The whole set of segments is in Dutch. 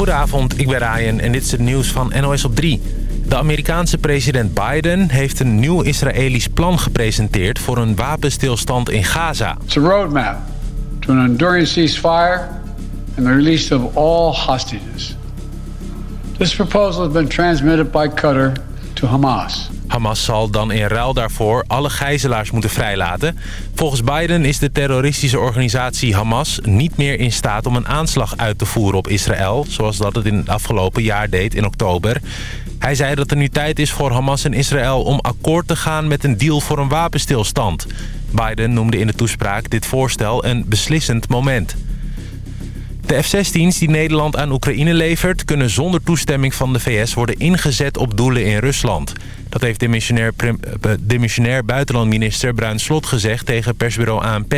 Goedenavond, ik ben Ryan en dit is het nieuws van NOS op 3. De Amerikaanse president Biden heeft een nieuw Israëlisch plan gepresenteerd... voor een wapenstilstand in Gaza. It's a roadmap to an enduring ceasefire... and the release of all hostages. This proposal has been transmitted by Qatar to Hamas. Hamas zal dan in ruil daarvoor alle gijzelaars moeten vrijlaten. Volgens Biden is de terroristische organisatie Hamas niet meer in staat om een aanslag uit te voeren op Israël... zoals dat het in het afgelopen jaar deed in oktober. Hij zei dat er nu tijd is voor Hamas en Israël om akkoord te gaan met een deal voor een wapenstilstand. Biden noemde in de toespraak dit voorstel een beslissend moment. De F-16's die Nederland aan Oekraïne levert... kunnen zonder toestemming van de VS worden ingezet op doelen in Rusland. Dat heeft demissionair, eh, demissionair buitenlandminister Bruin Slot gezegd tegen persbureau ANP.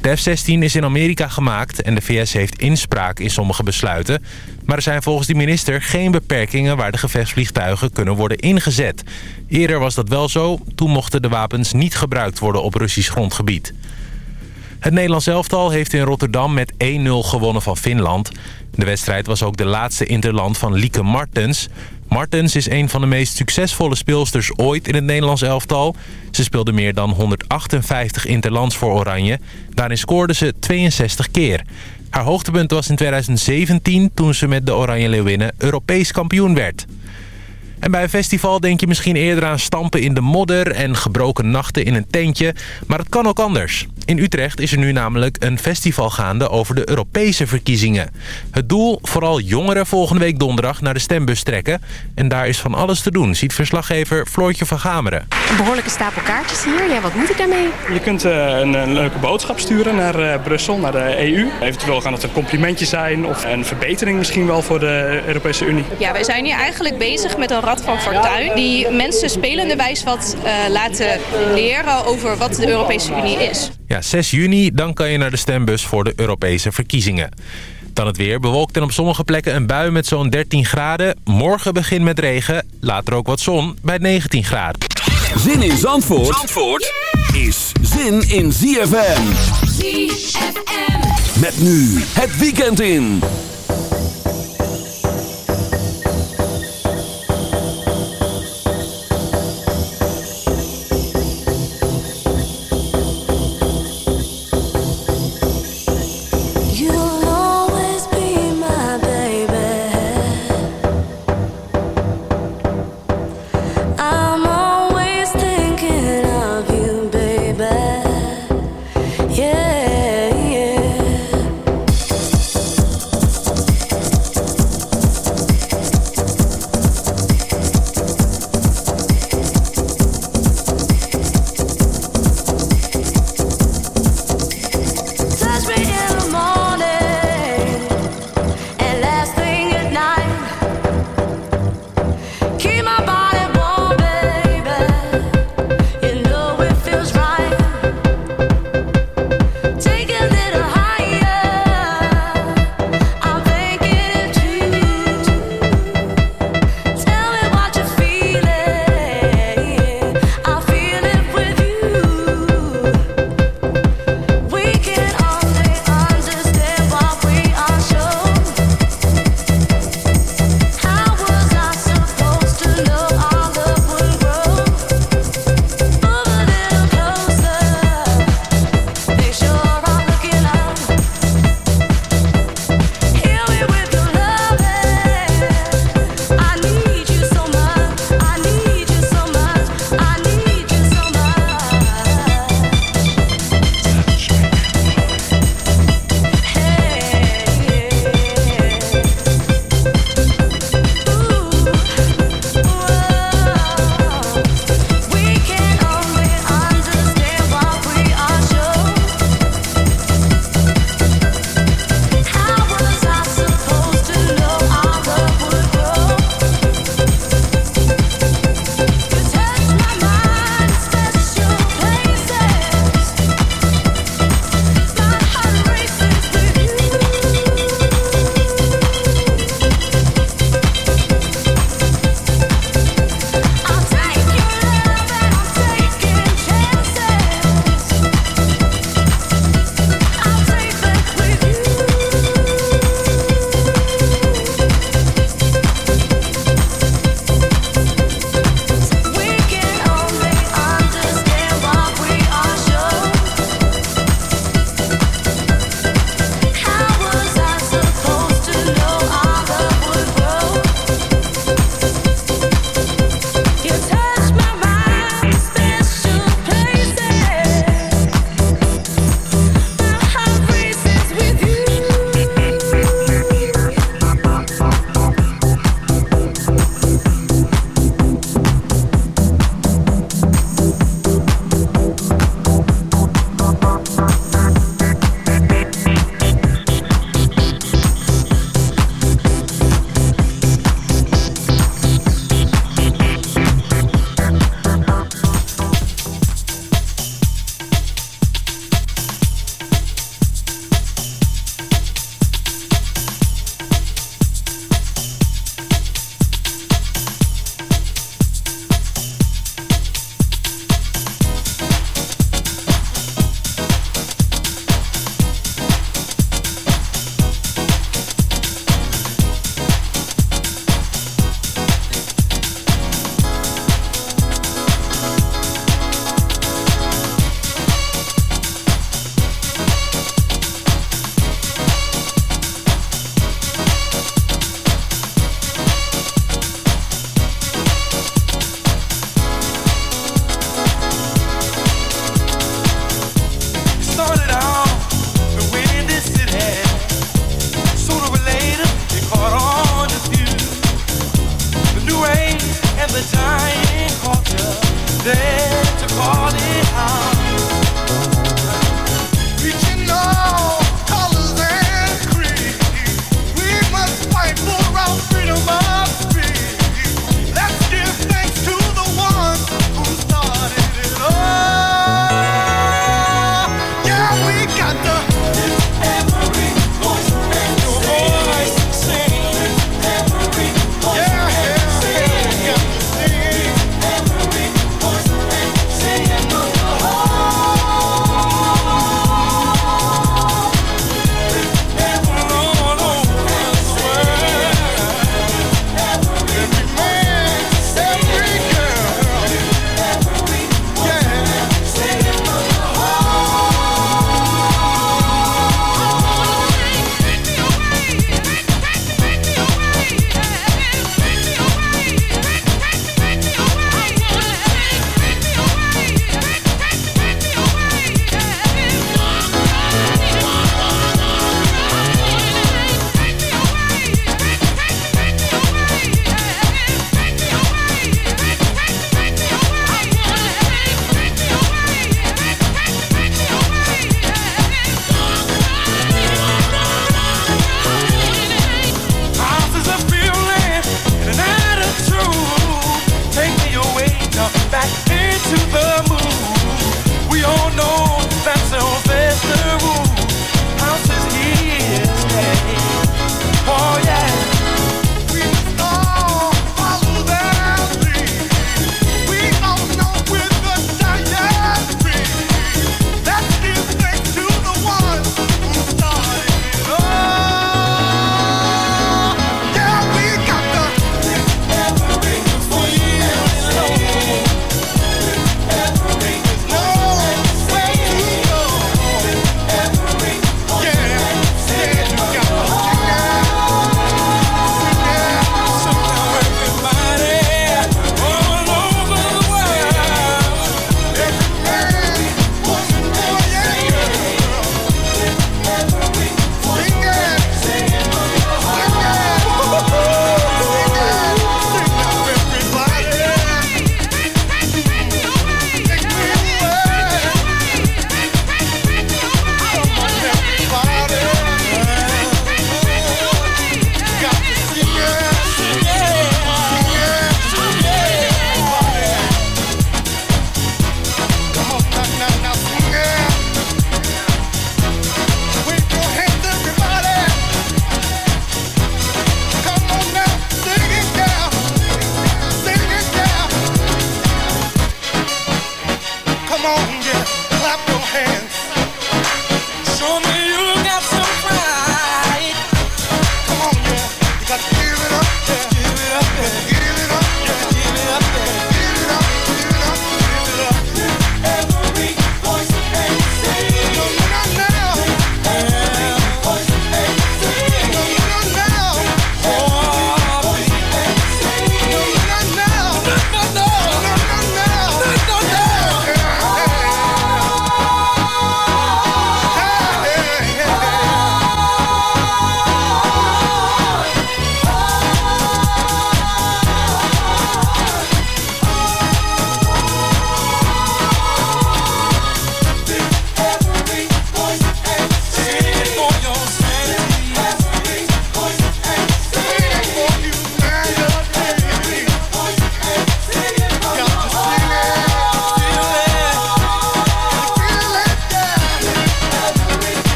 De F-16 is in Amerika gemaakt en de VS heeft inspraak in sommige besluiten. Maar er zijn volgens die minister geen beperkingen waar de gevechtsvliegtuigen kunnen worden ingezet. Eerder was dat wel zo, toen mochten de wapens niet gebruikt worden op Russisch grondgebied. Het Nederlands elftal heeft in Rotterdam met 1-0 gewonnen van Finland. De wedstrijd was ook de laatste interland van Lieke Martens. Martens is een van de meest succesvolle speelsters ooit in het Nederlands elftal. Ze speelde meer dan 158 interlands voor Oranje. Daarin scoorde ze 62 keer. Haar hoogtepunt was in 2017 toen ze met de Oranje Leeuwinnen Europees kampioen werd. En bij een festival denk je misschien eerder aan stampen in de modder en gebroken nachten in een tentje. Maar het kan ook anders. In Utrecht is er nu namelijk een festival gaande over de Europese verkiezingen. Het doel, vooral jongeren volgende week donderdag naar de stembus trekken. En daar is van alles te doen, ziet verslaggever Floortje van Gameren. Een behoorlijke stapel kaartjes hier. Ja, wat moet ik daarmee? Je kunt uh, een, een, leuke boodschap sturen naar uh, Brussel, naar de EU. Eventueel kan het een complimentje zijn of een verbetering misschien wel voor de Europese Unie. Ja, wij zijn hier eigenlijk bezig met een rad van fortuin. Die mensen spelenderwijs wat uh, laten leren over wat de Europese Unie is. Ja, 6 juni, dan kan je naar de stembus voor de Europese verkiezingen. Dan het weer. Bewolkt en op sommige plekken een bui met zo'n 13 graden. Morgen begint met regen, later ook wat zon bij 19 graden. Zin in Zandvoort, Zandvoort is zin in ZFM. ZFM. Met nu het weekend in.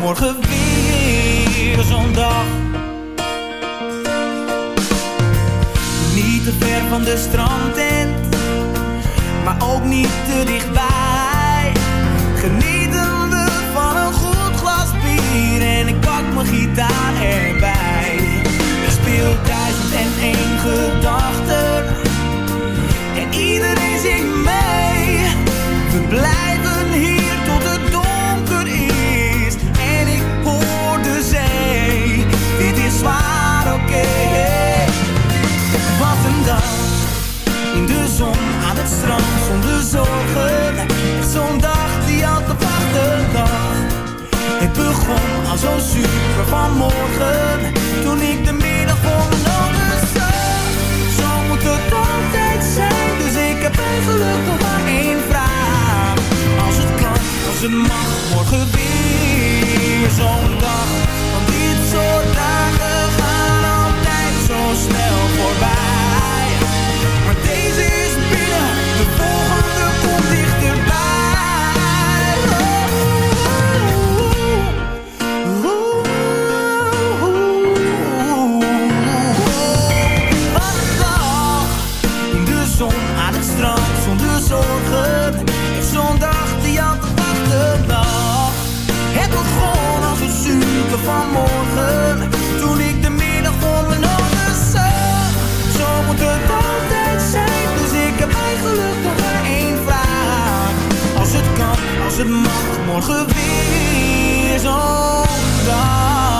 morgen weer zo'n dag. Niet te ver van de strandtent, maar ook niet te dichtbij. Genietende van een goed glas bier en ik pak mijn gitaar erbij. Er speelt duizend en één gedachten en iedereen zingt mee. zo super vanmorgen Toen ik de middag voor mijn ogen zag. Zo moet het altijd zijn Dus ik heb eigenlijk nog maar één vraag. Als het kan, als het mag Morgen weer. Zo'n dag Want dit soort dagen gaan altijd zo snel voorbij. Maar deze is het mag morgen weer zo dag.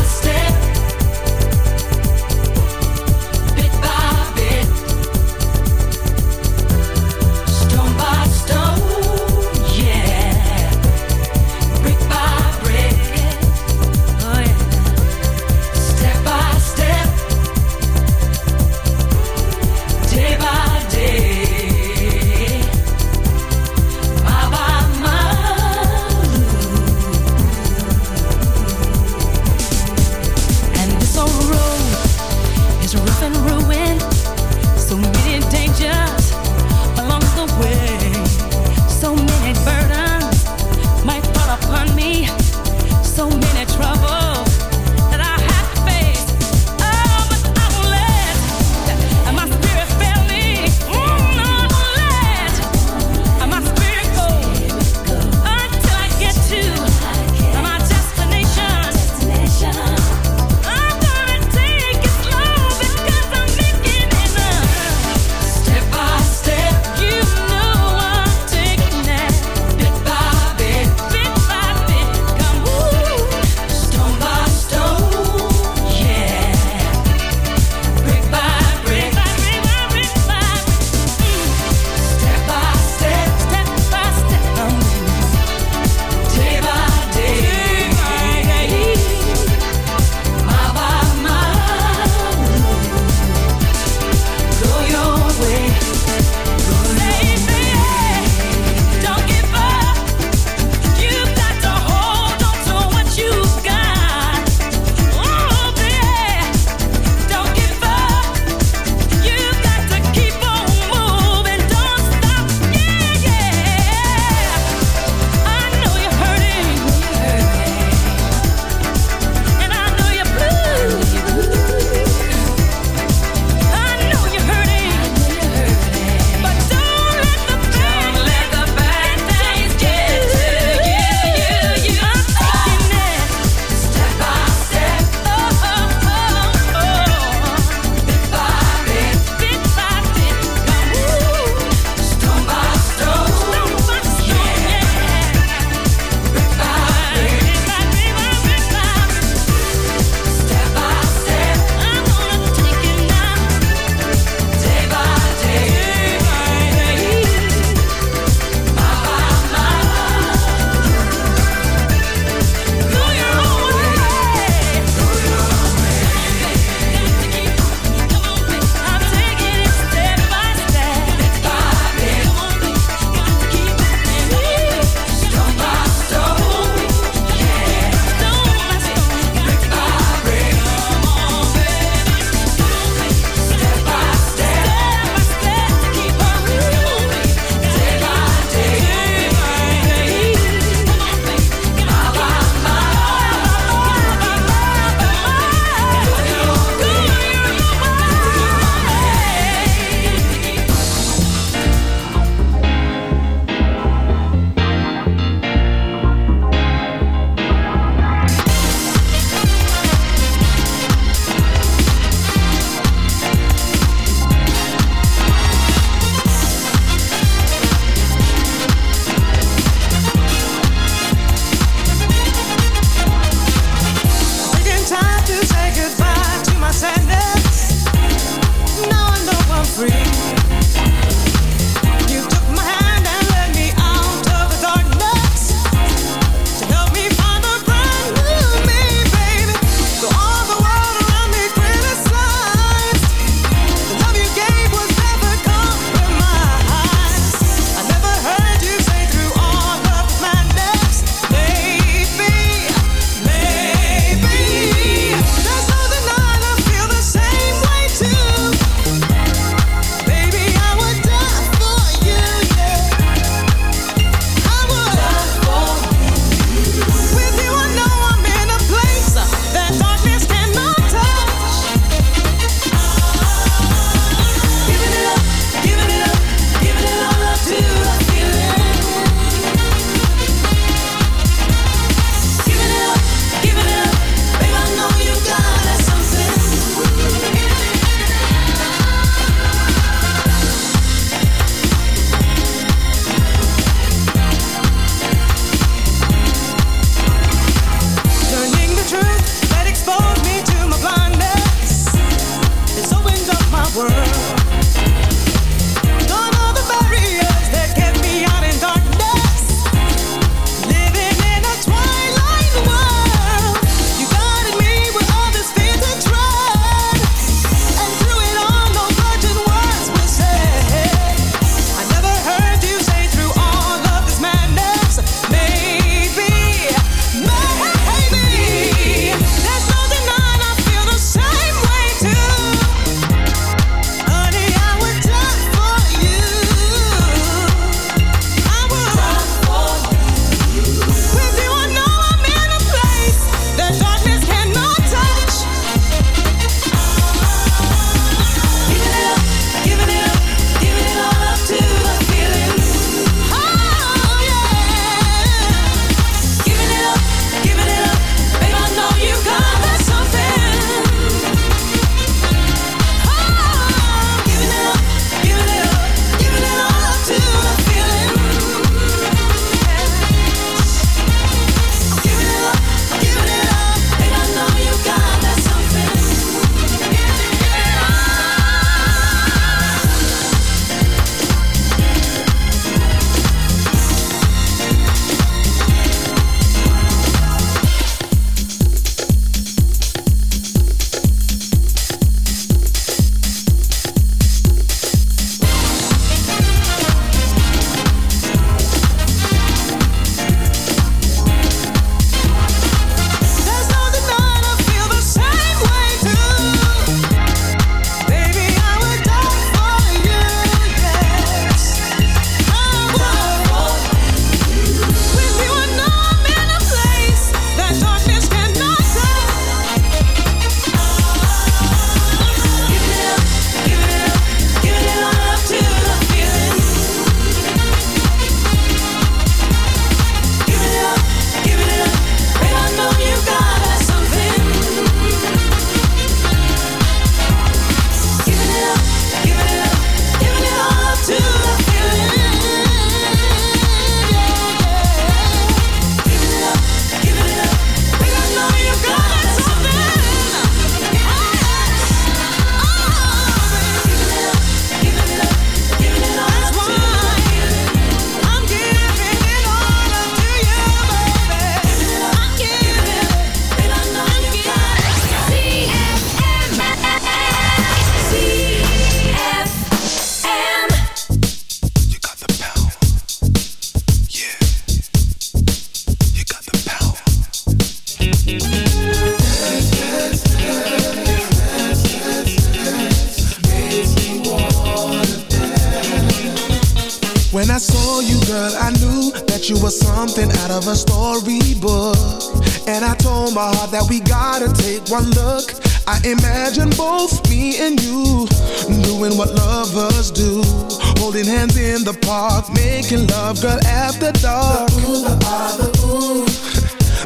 the park, making love, girl, after dark. The, ooh, the, ah, the, ooh.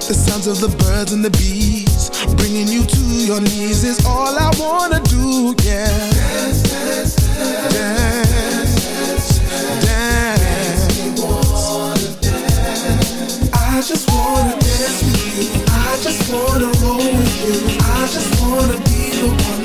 the sounds of the birds and the bees, bringing you to your knees is all I wanna do, yeah. Dance, dance, dance. dance, dance. I just wanna dance with you. I just wanna roll with you. I just wanna be the one